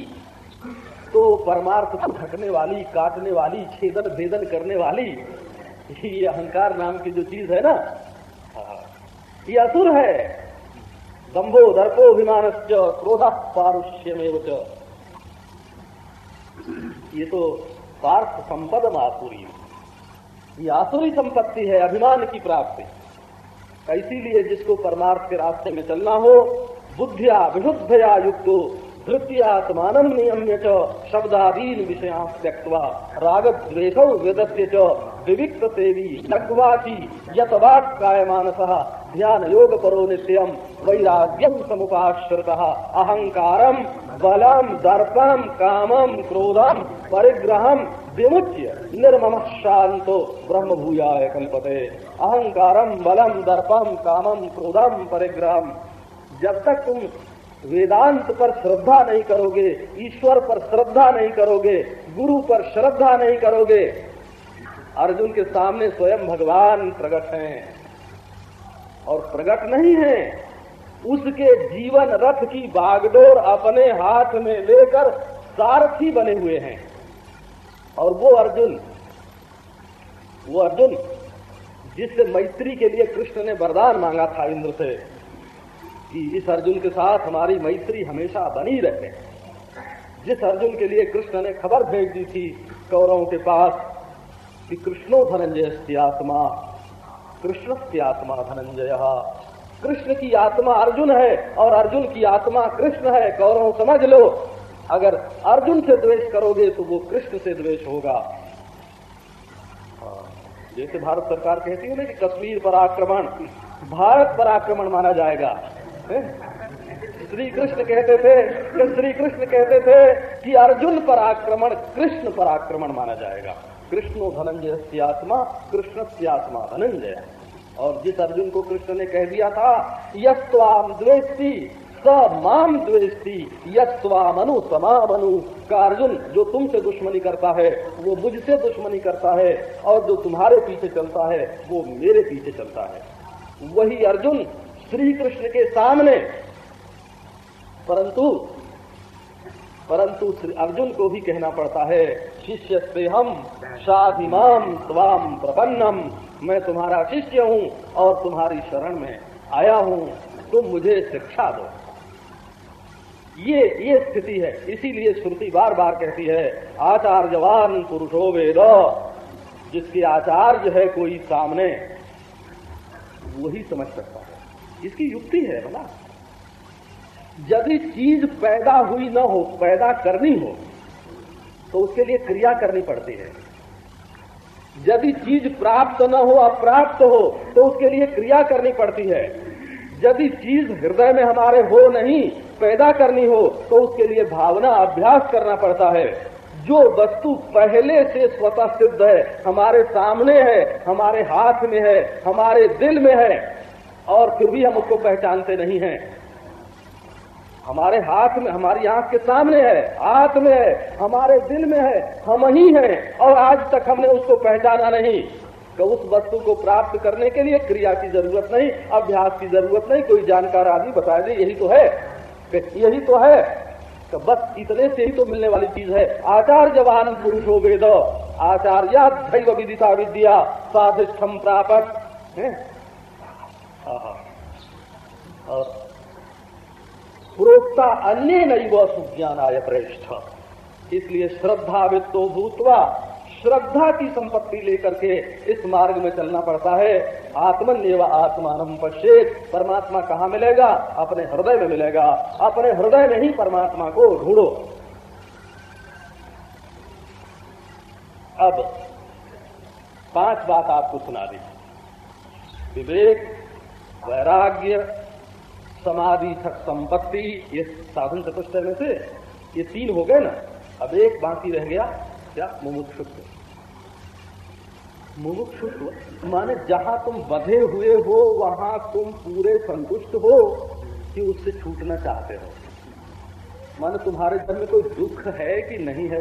तो परमार्थ को ढकने वाली, काटने वाली, छेदन, भेदन करने वाली, ये अहंकार नाम की जो चीज़ है ना ये असुर है। दम्भो दर्पो अभिमान क्रोध पारुष्य में ये तो पार्थ संपद आसुरी ये आसुरी संपत्ति है, अभिमान की प्राप्ति। इसीलिए जिसको परमार्थ के रास्ते में चलना हो, बुद्धिया, विशुद्धया युक्त धृत्यात्मान नियम्य च, शब्दादीन विषया त्यक्वा राग द्वेषौ वेदस्य विविक्त सेवी यतवाक काय मानस ध्यान योग परो नित्यम वैराग्यम समुपाश्रित अहंकारम बलम दर्पम कामम क्रोधम परिग्रहम विमुच्य निर्मम शांतो ब्रह्म भूयाय कल्पते। अहंकारम बलम दर्पम कामम क्रोधम परिग्रहम जब तक तुम वेदांत पर श्रद्धा नहीं करोगे, ईश्वर पर श्रद्धा नहीं करोगे, गुरु पर श्रद्धा नहीं करोगे, अर्जुन के सामने स्वयं भगवान प्रकट हैं। और प्रकट नहीं है, उसके जीवन रथ की बागडोर अपने हाथ में लेकर सारथी बने हुए हैं। और वो अर्जुन वो अर्जुन, जिससे मैत्री के लिए कृष्ण ने वरदान मांगा था इंद्र से। कि इस अर्जुन के साथ हमारी मैत्री हमेशा बनी रहे। जिस अर्जुन के लिए कृष्ण ने खबर भेज दी थी कौरवों के पास कि कृष्णो धनंजय आत्मा कृष्ण की आत्मा धनंजय। कृष्ण की आत्मा अर्जुन है और अर्जुन की आत्मा कृष्ण है कौरव समझ लो। अगर अर्जुन से द्वेष करोगे तो वो कृष्ण से द्वेष होगा। हाँ, जैसे भारत सरकार कहती है ना कि कश्मीर पर आक्रमण भारत पर आक्रमण माना जाएगा। श्री कृष्ण कहते थे श्री कृष्ण कहते थे कि अर्जुन पर आक्रमण, कृष्ण पर आक्रमण माना जाएगा। कृष्णो धनंजय आत्मा कृष्ण आत्मा धनंजय। और जिस अर्जुन को कृष्ण ने कह दिया था यम द्वेष्टि स माम द्वेष्टि यस्वामनु समामनु। का अर्जुन, जो तुमसे दुश्मनी करता है, वो मुझसे दुश्मनी करता है, और जो तुम्हारे पीछे चलता है, वो मेरे पीछे चलता है। वही अर्जुन श्री कृष्ण के सामने। परंतु परंतु श्री अर्जुन को भी कहना पड़ता है, शिष्य से हम शाधिमाम स्वाम प्रपन्नम। मैं तुम्हारा शिष्य हूँ और तुम्हारी शरण में आया हूँ। तुम मुझे शिक्षा दो। ये ये स्थिति है। इसीलिए श्रुति बार बार कहती है, आचार्यवान पुरुषो वेद, जिसके आचार्य है कोई सामने, वही समझ सकता है। इसकी युक्ति है बोला यदि चीज़ पैदा हुई न हो, पैदा करनी हो तो उसके लिए क्रिया करनी पड़ती है। यदि चीज़ प्राप्त न हो, अप्राप्त हो तो उसके लिए क्रिया करनी पड़ती है। यदि चीज़ हृदय में हमारे हो नहीं, पैदा करनी हो तो उसके लिए भावना अभ्यास करना पड़ता है। जो वस्तु पहले से स्वतः सिद्ध है, हमारे सामने है, हमारे हाथ में है, हमारे दिल में है और फिर भी हम उसको पहचानते नहीं हैं। हमारे हाथ में, हमारी आँख के सामने है, हाथ में है, हमारे दिल में है, हम ही हैं, और आज तक हमने उसको पहचाना नहीं। तो उस वस्तु को प्राप्त करने के लिए क्रिया की ज़रूरत नहीं, अभ्यास की ज़रूरत नहीं, कोई जानकार आदमी बता दे यही तो है। यही तो है। तो बस इतने से ही तो मिलने वाली चीज़ है। आचार्य जवान पुरुषो वेद आचार्य दैव विदिता विद्या साधिष्ठम प्राप्त। और प्रोक्ता अन्य नहीं वह सुज्ञानाय प्रेष्ठ इसलिए श्रद्धा वित्तो भूतवा श्रद्धा की संपत्ति लेकर के इस मार्ग में चलना पड़ता है। आत्मन एवं आत्मान पश्चेत परमात्मा कहाँ मिलेगा? अपने हृदय में मिलेगा। अपने हृदय में ही परमात्मा को ढूंढो। अब पाँच बात आपको सुना दी। विवेक वैराग्य, समाधि तक संपत्ति, ये साधन चतुष्टय में से ये तीन हो गए ना। अब एक बाकी रह गया, क्या? मुमुक्षुत्व। मुमुक्षुत्व माने जहाँ तुम बधे हुए हो, वहाँ तुम पूरे संतुष्ट हो कि उससे छूटना चाहते हो। माने तुम्हारे घर में कोई दुख है कि नहीं है?